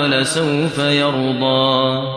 وَلَسَوْفَ يَرْضَىٰ.